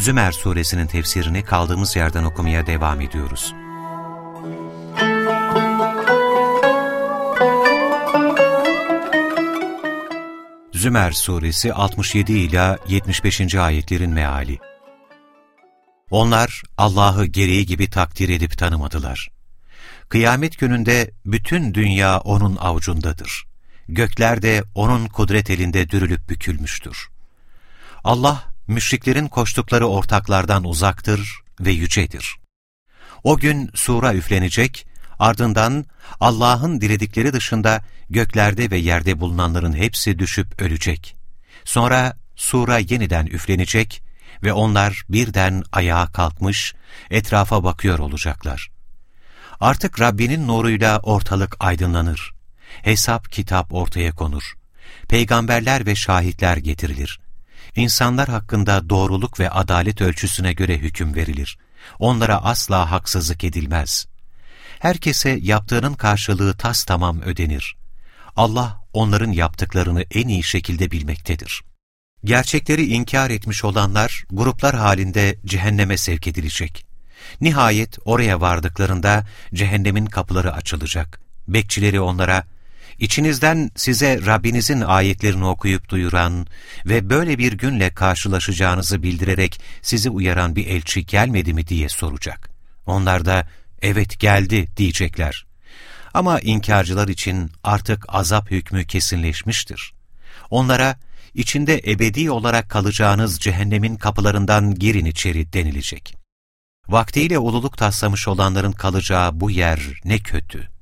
Zümer suresinin tefsirini kaldığımız yerden okumaya devam ediyoruz. Zümer suresi 67 ila 75. ayetlerin meali. Onlar Allah'ı gereği gibi takdir edip tanımadılar. Kıyamet gününde bütün dünya O'nun avucundadır. Gökler de O'nun kudret elinde dürülüp bükülmüştür. Allah, müşriklerin koştukları ortaklardan uzaktır ve yücedir. O gün sura üflenecek, ardından Allah'ın diledikleri dışında göklerde ve yerde bulunanların hepsi düşüp ölecek. Sonra sura yeniden üflenecek ve onlar birden ayağa kalkmış, etrafa bakıyor olacaklar. Artık Rabbinin nuruyla ortalık aydınlanır. Hesap kitap ortaya konur. Peygamberler ve şahitler getirilir. İnsanlar hakkında doğruluk ve adalet ölçüsüne göre hüküm verilir. Onlara asla haksızlık edilmez. Herkese yaptığının karşılığı tas tamam ödenir. Allah onların yaptıklarını en iyi şekilde bilmektedir. Gerçekleri inkar etmiş olanlar gruplar halinde cehenneme sevk edilecek. Nihayet oraya vardıklarında cehennemin kapıları açılacak. Bekçileri onlara, İçinizden size Rabbinizin ayetlerini okuyup duyuran ve böyle bir günle karşılaşacağınızı bildirerek sizi uyaran bir elçi gelmedi mi diye soracak. Onlar da evet geldi diyecekler. Ama inkarcılar için artık azap hükmü kesinleşmiştir. Onlara içinde ebedi olarak kalacağınız cehennemin kapılarından girin içeri denilecek. Vaktiyle ululuk taslamış olanların kalacağı bu yer ne kötü.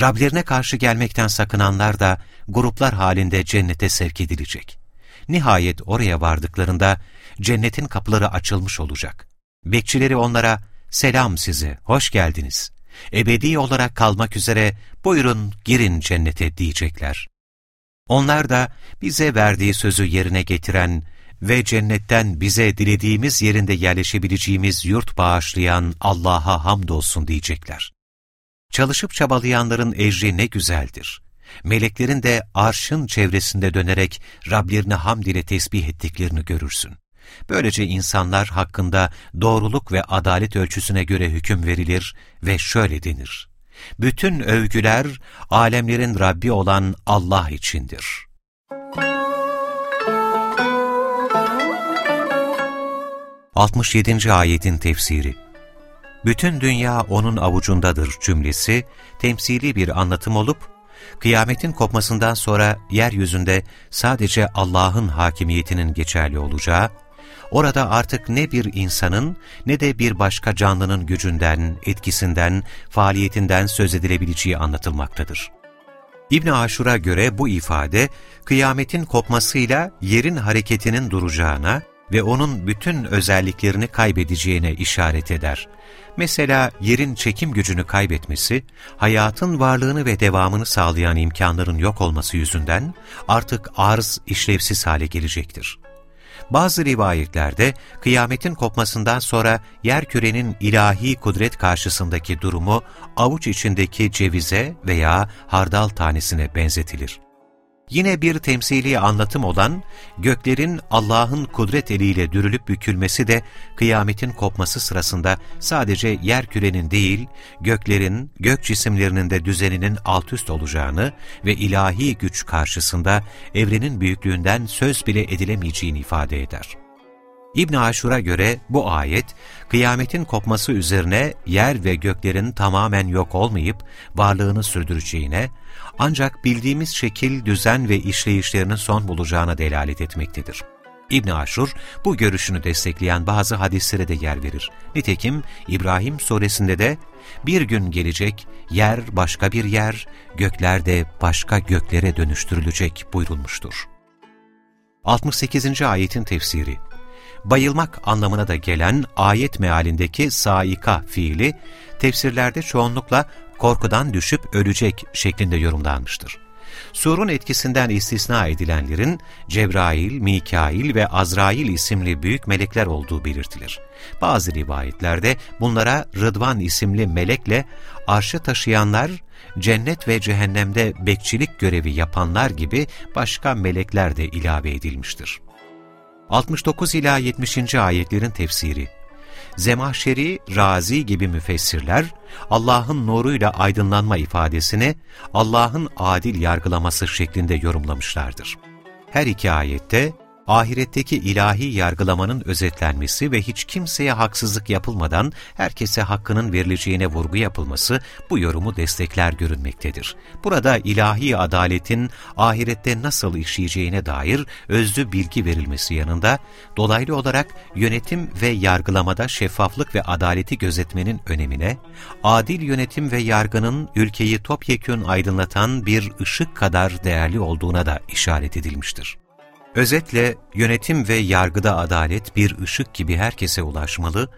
Rablerine karşı gelmekten sakınanlar da gruplar halinde cennete sevk edilecek. Nihayet oraya vardıklarında cennetin kapıları açılmış olacak. Bekçileri onlara, selam size, hoş geldiniz. Ebedi olarak kalmak üzere buyurun girin cennete diyecekler. Onlar da bize verdiği sözü yerine getiren ve cennetten bize dilediğimiz yerinde yerleşebileceğimiz yurt bağışlayan Allah'a hamdolsun diyecekler. Çalışıp çabalayanların ecri ne güzeldir. Meleklerin de arşın çevresinde dönerek Rablerini hamd ile tesbih ettiklerini görürsün. Böylece insanlar hakkında doğruluk ve adalet ölçüsüne göre hüküm verilir ve şöyle denir. Bütün övgüler alemlerin Rabbi olan Allah içindir. Altmış yedinci ayetin tefsiri bütün dünya onun avucundadır cümlesi temsili bir anlatım olup, kıyametin kopmasından sonra yeryüzünde sadece Allah'ın hakimiyetinin geçerli olacağı, orada artık ne bir insanın ne de bir başka canlının gücünden, etkisinden, faaliyetinden söz edilebileceği anlatılmaktadır. İbn Aşur'a göre bu ifade, kıyametin kopmasıyla yerin hareketinin duracağına ve onun bütün özelliklerini kaybedeceğine işaret eder. Mesela yerin çekim gücünü kaybetmesi, hayatın varlığını ve devamını sağlayan imkanların yok olması yüzünden artık arz işlevsiz hale gelecektir. Bazı rivayetlerde kıyametin kopmasından sonra yer kürenin ilahi kudret karşısındaki durumu avuç içindeki cevize veya hardal tanesine benzetilir. Yine bir temsili anlatım olan göklerin Allah'ın kudret eliyle dürülüp bükülmesi de kıyametin kopması sırasında sadece yer kürenin değil, göklerin, gök cisimlerinin de düzeninin altüst olacağını ve ilahi güç karşısında evrenin büyüklüğünden söz bile edilemeyeceğini ifade eder. İbn Aşur'a göre bu ayet, kıyametin kopması üzerine yer ve göklerin tamamen yok olmayıp varlığını sürdüreceğine, ancak bildiğimiz şekil, düzen ve işleyişlerinin son bulacağına delalet etmektedir. İbn Aşur bu görüşünü destekleyen bazı hadislere de yer verir. Nitekim İbrahim suresinde de bir gün gelecek, yer başka bir yer, gökler de başka göklere dönüştürülecek buyurulmuştur. 68. ayetin tefsiri bayılmak anlamına da gelen ayet mealindeki saika fiili, tefsirlerde çoğunlukla korkudan düşüp ölecek şeklinde yorumlanmıştır. Surun etkisinden istisna edilenlerin Cebrail, Mikail ve Azrail isimli büyük melekler olduğu belirtilir. Bazı rivayetlerde bunlara Rıdvan isimli melekle arşı taşıyanlar, cennet ve cehennemde bekçilik görevi yapanlar gibi başka melekler de ilave edilmiştir. 69 ila 70. ayetlerin tefsiri Zemahşeri, Razi gibi müfessirler, Allah'ın nuruyla aydınlanma ifadesini Allah'ın adil yargılaması şeklinde yorumlamışlardır. Her iki ayette ahiretteki ilahi yargılamanın özetlenmesi ve hiç kimseye haksızlık yapılmadan herkese hakkının verileceğine vurgu yapılması bu yorumu destekler görünmektedir. Burada ilahi adaletin ahirette nasıl işleyeceğine dair özlü bilgi verilmesi yanında, dolaylı olarak yönetim ve yargılamada şeffaflık ve adaleti gözetmenin önemine, adil yönetim ve yargının ülkeyi topyekün aydınlatan bir ışık kadar değerli olduğuna da işaret edilmiştir. Özetle yönetim ve yargıda adalet bir ışık gibi herkese ulaşmalı,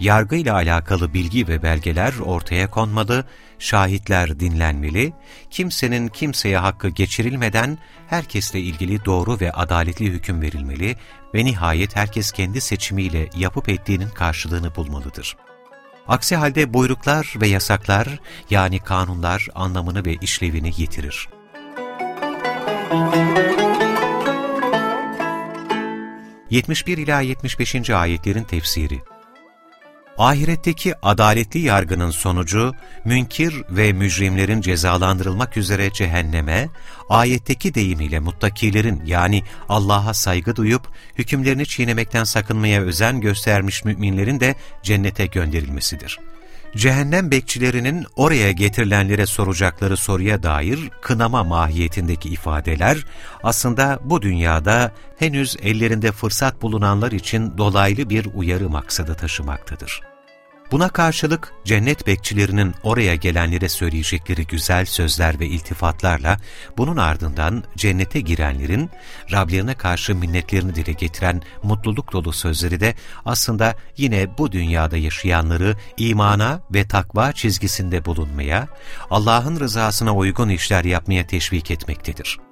yargıyla alakalı bilgi ve belgeler ortaya konmalı, şahitler dinlenmeli, kimsenin kimseye hakkı geçirilmeden herkesle ilgili doğru ve adaletli hüküm verilmeli ve nihayet herkes kendi seçimiyle yapıp ettiğinin karşılığını bulmalıdır. Aksi halde buyruklar ve yasaklar yani kanunlar anlamını ve işlevini yitirir. Müzik 71 ila 75. ayetlerin tefsiri. Ahiretteki adaletli yargının sonucu, münkir ve mücrimlerin cezalandırılmak üzere cehenneme, ayetteki deyimiyle muttakilerin yani Allah'a saygı duyup, hükümlerini çiğnemekten sakınmaya özen göstermiş müminlerin de cennete gönderilmesidir cehennem bekçilerinin oraya getirilenlere soracakları soruya dair kınama mahiyetindeki ifadeler aslında bu dünyada henüz ellerinde fırsat bulunanlar için dolaylı bir uyarı maksadı taşımaktadır. Buna karşılık cennet bekçilerinin oraya gelenlere söyleyecekleri güzel sözler ve iltifatlarla bunun ardından cennete girenlerin Rablerine karşı minnetlerini dile getiren mutluluk dolu sözleri de aslında yine bu dünyada yaşayanları imana ve takva çizgisinde bulunmaya, Allah'ın rızasına uygun işler yapmaya teşvik etmektedir.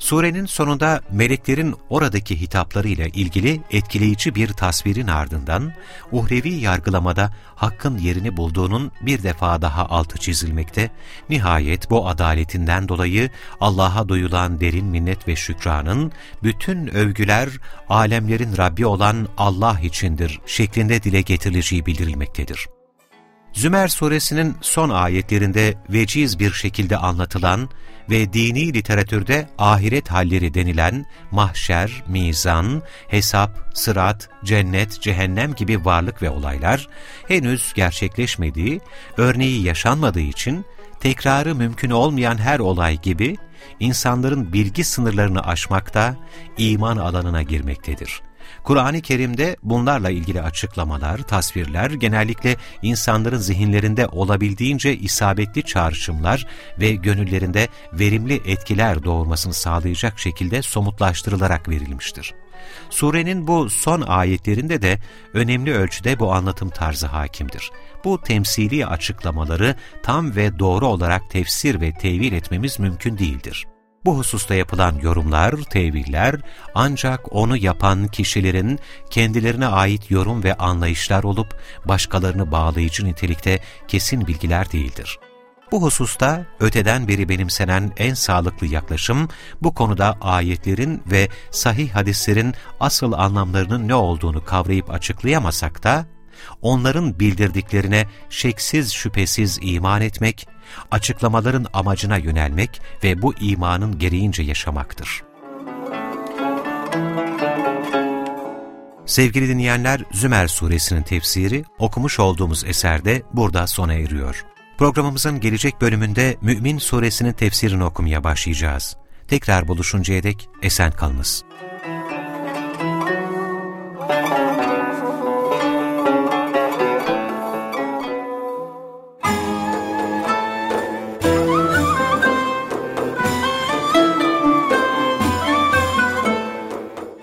Surenin sonunda meleklerin oradaki hitaplarıyla ilgili etkileyici bir tasvirin ardından uhrevi yargılamada hakkın yerini bulduğunun bir defa daha altı çizilmekte, nihayet bu adaletinden dolayı Allah'a duyulan derin minnet ve şükranın bütün övgüler alemlerin Rabbi olan Allah içindir şeklinde dile getirileceği bildirilmektedir. Zümer suresinin son ayetlerinde veciz bir şekilde anlatılan ve dini literatürde ahiret halleri denilen mahşer, mizan, hesap, sırat, cennet, cehennem gibi varlık ve olaylar henüz gerçekleşmediği, örneği yaşanmadığı için tekrarı mümkün olmayan her olay gibi insanların bilgi sınırlarını aşmakta, iman alanına girmektedir. Kur'an-ı Kerim'de bunlarla ilgili açıklamalar, tasvirler genellikle insanların zihinlerinde olabildiğince isabetli çağrışımlar ve gönüllerinde verimli etkiler doğurmasını sağlayacak şekilde somutlaştırılarak verilmiştir. Surenin bu son ayetlerinde de önemli ölçüde bu anlatım tarzı hakimdir. Bu temsili açıklamaları tam ve doğru olarak tefsir ve tevil etmemiz mümkün değildir. Bu hususta yapılan yorumlar, teviller ancak onu yapan kişilerin kendilerine ait yorum ve anlayışlar olup başkalarını bağlayıcı nitelikte kesin bilgiler değildir. Bu hususta öteden beri benimsenen en sağlıklı yaklaşım, bu konuda ayetlerin ve sahih hadislerin asıl anlamlarının ne olduğunu kavrayıp açıklayamasak da, onların bildirdiklerine şeksiz şüphesiz iman etmek, açıklamaların amacına yönelmek ve bu imanın gereğince yaşamaktır. Sevgili dinleyenler, Zümer suresinin tefsiri okumuş olduğumuz eserde burada sona eriyor. Programımızın gelecek bölümünde Mü'min suresinin tefsirini okumaya başlayacağız. Tekrar buluşuncaya dek esen kalınız.